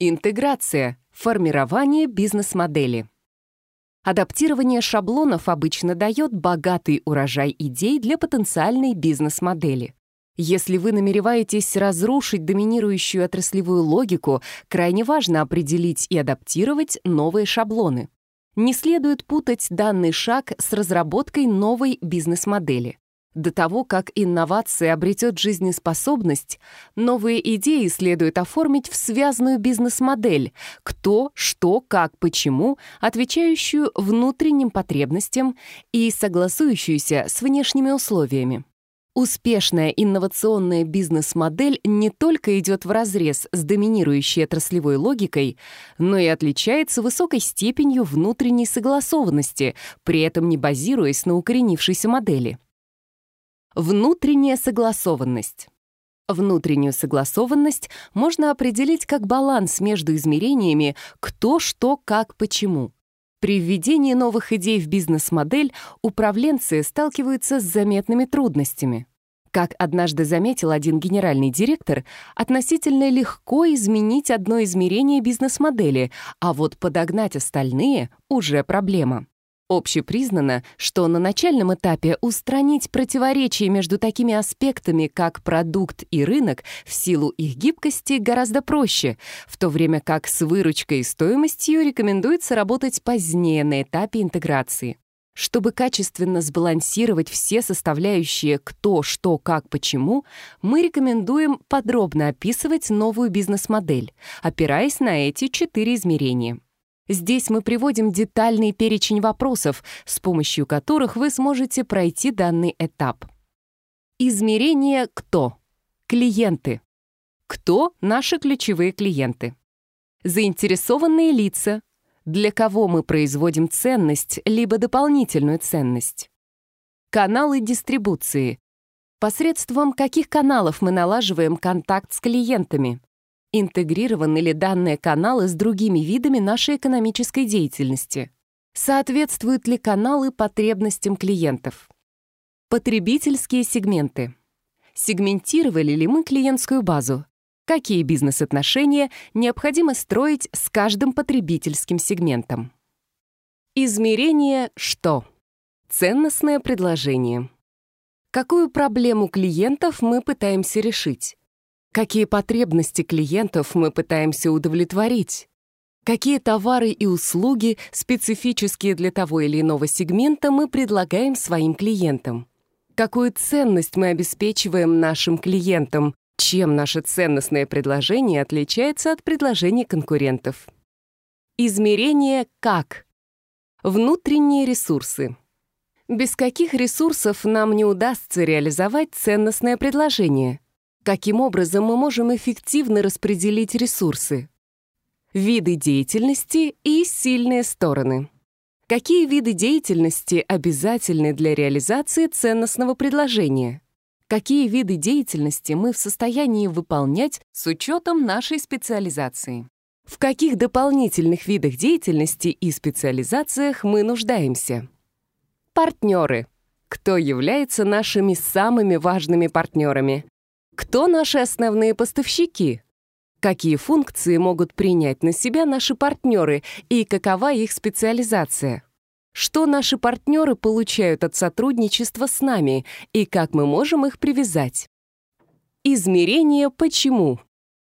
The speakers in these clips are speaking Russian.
Интеграция. Формирование бизнес-модели. Адаптирование шаблонов обычно дает богатый урожай идей для потенциальной бизнес-модели. Если вы намереваетесь разрушить доминирующую отраслевую логику, крайне важно определить и адаптировать новые шаблоны. Не следует путать данный шаг с разработкой новой бизнес-модели. До того, как инновация обретет жизнеспособность, новые идеи следует оформить в связанную бизнес-модель «кто, что, как, почему», отвечающую внутренним потребностям и согласующуюся с внешними условиями. Успешная инновационная бизнес-модель не только идет вразрез с доминирующей отраслевой логикой, но и отличается высокой степенью внутренней согласованности, при этом не базируясь на укоренившейся модели. Внутренняя согласованность. Внутреннюю согласованность можно определить как баланс между измерениями «кто, что, как, почему». При введении новых идей в бизнес-модель управленцы сталкиваются с заметными трудностями. Как однажды заметил один генеральный директор, относительно легко изменить одно измерение бизнес-модели, а вот подогнать остальные уже проблема. Общепризнано, что на начальном этапе устранить противоречия между такими аспектами, как продукт и рынок, в силу их гибкости гораздо проще, в то время как с выручкой и стоимостью рекомендуется работать позднее на этапе интеграции. Чтобы качественно сбалансировать все составляющие «кто», «что», «как», «почему», мы рекомендуем подробно описывать новую бизнес-модель, опираясь на эти четыре измерения. Здесь мы приводим детальный перечень вопросов, с помощью которых вы сможете пройти данный этап. Измерение «Кто?» Клиенты. Кто наши ключевые клиенты? Заинтересованные лица. Для кого мы производим ценность, либо дополнительную ценность? Каналы дистрибуции. Посредством каких каналов мы налаживаем контакт с клиентами? Интегрированы ли данные каналы с другими видами нашей экономической деятельности? Соответствуют ли каналы потребностям клиентов? Потребительские сегменты. Сегментировали ли мы клиентскую базу? Какие бизнес-отношения необходимо строить с каждым потребительским сегментом? Измерение «что?» Ценностное предложение. Какую проблему клиентов мы пытаемся решить? какие потребности клиентов мы пытаемся удовлетворить, какие товары и услуги, специфические для того или иного сегмента, мы предлагаем своим клиентам, какую ценность мы обеспечиваем нашим клиентам, чем наше ценностное предложение отличается от предложений конкурентов. Измерение «как» Внутренние ресурсы. Без каких ресурсов нам не удастся реализовать ценностное предложение? Каким образом, мы можем эффективно распределить ресурсы. Виды деятельности и сильные стороны. Какие виды деятельности обязательны для реализации ценностного предложения? Какие виды деятельности мы в состоянии выполнять с учетом нашей специализации? В каких дополнительных видах деятельности и специализациях мы нуждаемся? Партнеры. Кто является нашими самыми важными партнерами? Кто наши основные поставщики? Какие функции могут принять на себя наши партнеры и какова их специализация? Что наши партнеры получают от сотрудничества с нами и как мы можем их привязать? Измерение «Почему?»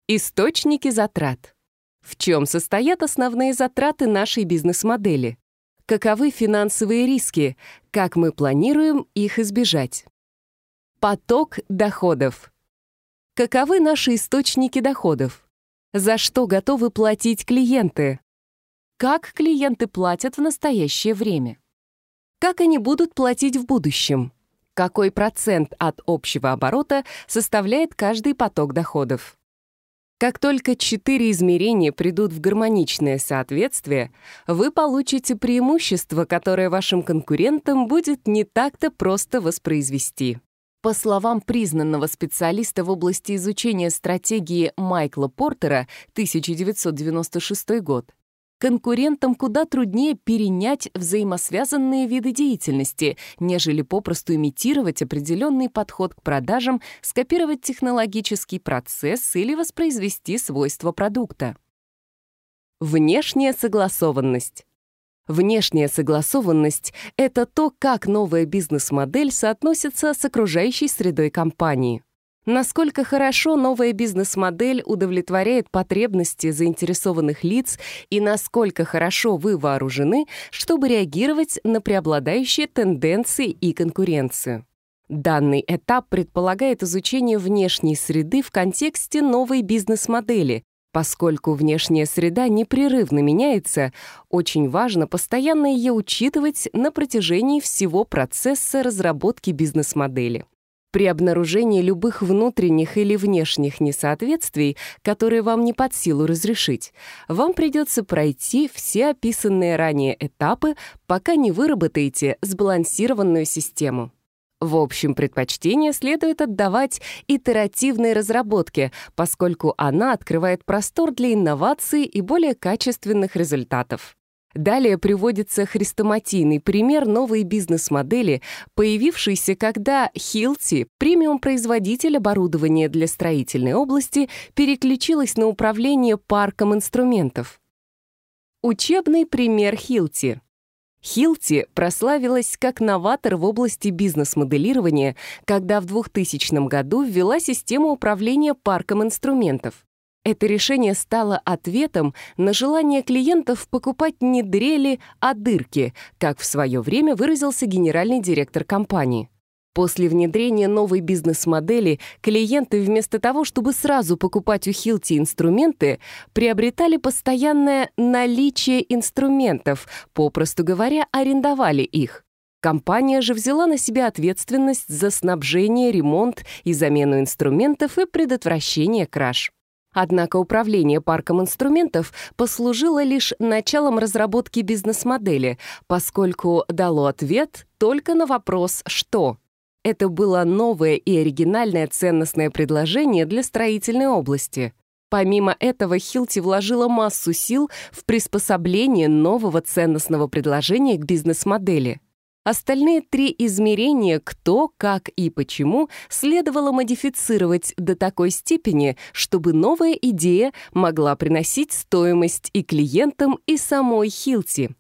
Источники затрат. В чем состоят основные затраты нашей бизнес-модели? Каковы финансовые риски? Как мы планируем их избежать? Поток доходов. Каковы наши источники доходов? За что готовы платить клиенты? Как клиенты платят в настоящее время? Как они будут платить в будущем? Какой процент от общего оборота составляет каждый поток доходов? Как только четыре измерения придут в гармоничное соответствие, вы получите преимущество, которое вашим конкурентам будет не так-то просто воспроизвести. По словам признанного специалиста в области изучения стратегии Майкла Портера 1996 год, конкурентам куда труднее перенять взаимосвязанные виды деятельности, нежели попросту имитировать определенный подход к продажам, скопировать технологический процесс или воспроизвести свойства продукта. Внешняя согласованность. Внешняя согласованность — это то, как новая бизнес-модель соотносится с окружающей средой компании. Насколько хорошо новая бизнес-модель удовлетворяет потребности заинтересованных лиц и насколько хорошо вы вооружены, чтобы реагировать на преобладающие тенденции и конкуренцию. Данный этап предполагает изучение внешней среды в контексте новой бизнес-модели Поскольку внешняя среда непрерывно меняется, очень важно постоянно ее учитывать на протяжении всего процесса разработки бизнес-модели. При обнаружении любых внутренних или внешних несоответствий, которые вам не под силу разрешить, вам придется пройти все описанные ранее этапы, пока не выработаете сбалансированную систему. В общем, предпочтение следует отдавать итеративной разработке, поскольку она открывает простор для инноваций и более качественных результатов. Далее приводится хрестоматийный пример новой бизнес-модели, появившейся, когда Hilti, премиум-производитель оборудования для строительной области, переключилась на управление парком инструментов. Учебный пример Hilti. Хилти прославилась как новатор в области бизнес-моделирования, когда в 2000 году ввела систему управления парком инструментов. Это решение стало ответом на желание клиентов покупать не дрели, а дырки, как в свое время выразился генеральный директор компании. После внедрения новой бизнес-модели клиенты вместо того, чтобы сразу покупать у Хилти инструменты, приобретали постоянное наличие инструментов, попросту говоря, арендовали их. Компания же взяла на себя ответственность за снабжение, ремонт и замену инструментов и предотвращение краж. Однако управление парком инструментов послужило лишь началом разработки бизнес-модели, поскольку дало ответ только на вопрос «что?». Это было новое и оригинальное ценностное предложение для строительной области. Помимо этого, Хилти вложила массу сил в приспособление нового ценностного предложения к бизнес-модели. Остальные три измерения «кто», «как» и «почему» следовало модифицировать до такой степени, чтобы новая идея могла приносить стоимость и клиентам, и самой Хилти.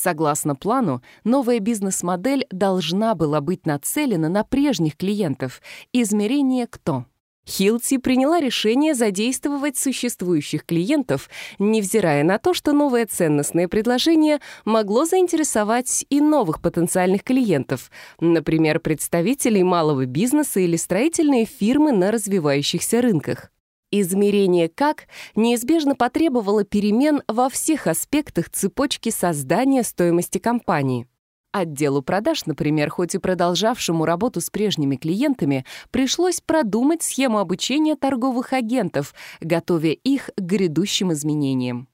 Согласно плану, новая бизнес-модель должна была быть нацелена на прежних клиентов. Измерение «кто». Хилти приняла решение задействовать существующих клиентов, невзирая на то, что новое ценностное предложение могло заинтересовать и новых потенциальных клиентов, например, представителей малого бизнеса или строительные фирмы на развивающихся рынках. Измерение «как» неизбежно потребовало перемен во всех аспектах цепочки создания стоимости компании. Отделу продаж, например, хоть и продолжавшему работу с прежними клиентами, пришлось продумать схему обучения торговых агентов, готовя их к грядущим изменениям.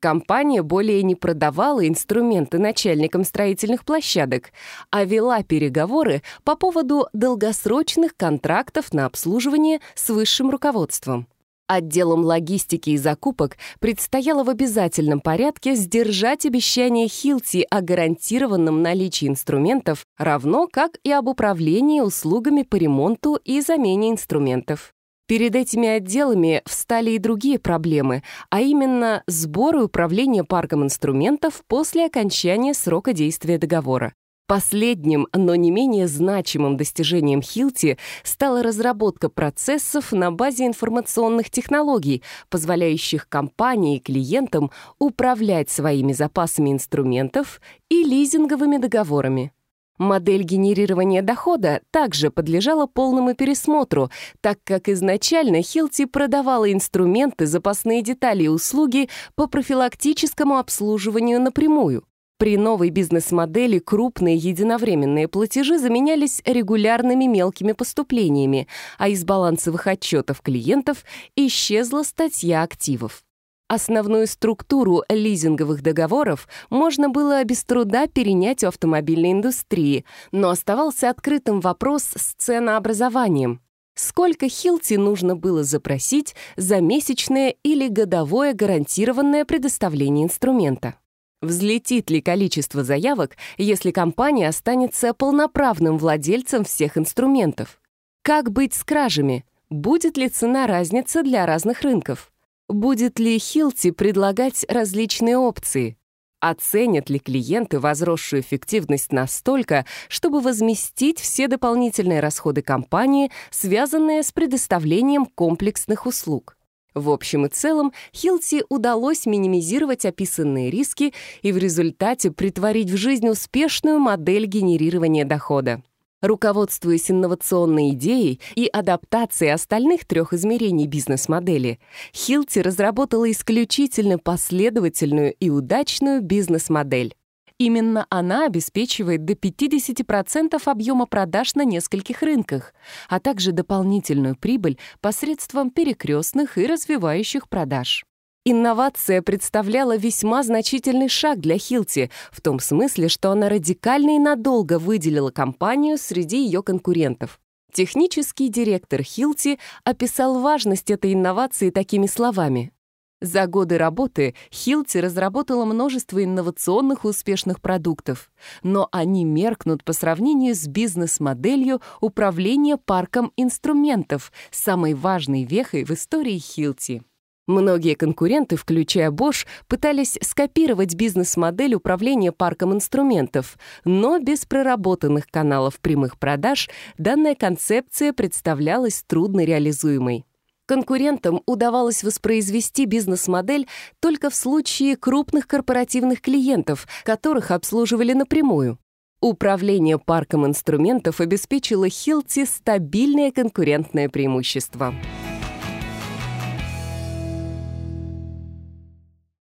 Компания более не продавала инструменты начальникам строительных площадок, а вела переговоры по поводу долгосрочных контрактов на обслуживание с высшим руководством. Отделам логистики и закупок предстояло в обязательном порядке сдержать обещание Хилти о гарантированном наличии инструментов, равно как и об управлении услугами по ремонту и замене инструментов. Перед этими отделами встали и другие проблемы, а именно сбор и управление парком инструментов после окончания срока действия договора. Последним, но не менее значимым достижением Хилти стала разработка процессов на базе информационных технологий, позволяющих компании и клиентам управлять своими запасами инструментов и лизинговыми договорами. Модель генерирования дохода также подлежала полному пересмотру, так как изначально Хилти продавала инструменты, запасные детали и услуги по профилактическому обслуживанию напрямую. При новой бизнес-модели крупные единовременные платежи заменялись регулярными мелкими поступлениями, а из балансовых отчетов клиентов исчезла статья активов. Основную структуру лизинговых договоров можно было без труда перенять у автомобильной индустрии, но оставался открытым вопрос с ценообразованием. Сколько Хилти нужно было запросить за месячное или годовое гарантированное предоставление инструмента? Взлетит ли количество заявок, если компания останется полноправным владельцем всех инструментов? Как быть с кражами? Будет ли цена разница для разных рынков? Будет ли Хилти предлагать различные опции? Оценят ли клиенты возросшую эффективность настолько, чтобы возместить все дополнительные расходы компании, связанные с предоставлением комплексных услуг? В общем и целом, Хилти удалось минимизировать описанные риски и в результате притворить в жизнь успешную модель генерирования дохода. Руководствуясь инновационной идеей и адаптацией остальных трех измерений бизнес-модели, Хилти разработала исключительно последовательную и удачную бизнес-модель. Именно она обеспечивает до 50% объема продаж на нескольких рынках, а также дополнительную прибыль посредством перекрестных и развивающих продаж. Инновация представляла весьма значительный шаг для Хилти, в том смысле, что она радикально и надолго выделила компанию среди ее конкурентов. Технический директор Хилти описал важность этой инновации такими словами. За годы работы Хилти разработала множество инновационных и успешных продуктов, но они меркнут по сравнению с бизнес-моделью управления парком инструментов, самой важной вехой в истории Хилти. Многие конкуренты, включая Bosch, пытались скопировать бизнес-модель управления парком инструментов, но без проработанных каналов прямых продаж данная концепция представлялась трудно реализуемой. Конкурентам удавалось воспроизвести бизнес-модель только в случае крупных корпоративных клиентов, которых обслуживали напрямую. Управление парком инструментов обеспечило Хилти стабильное конкурентное преимущество.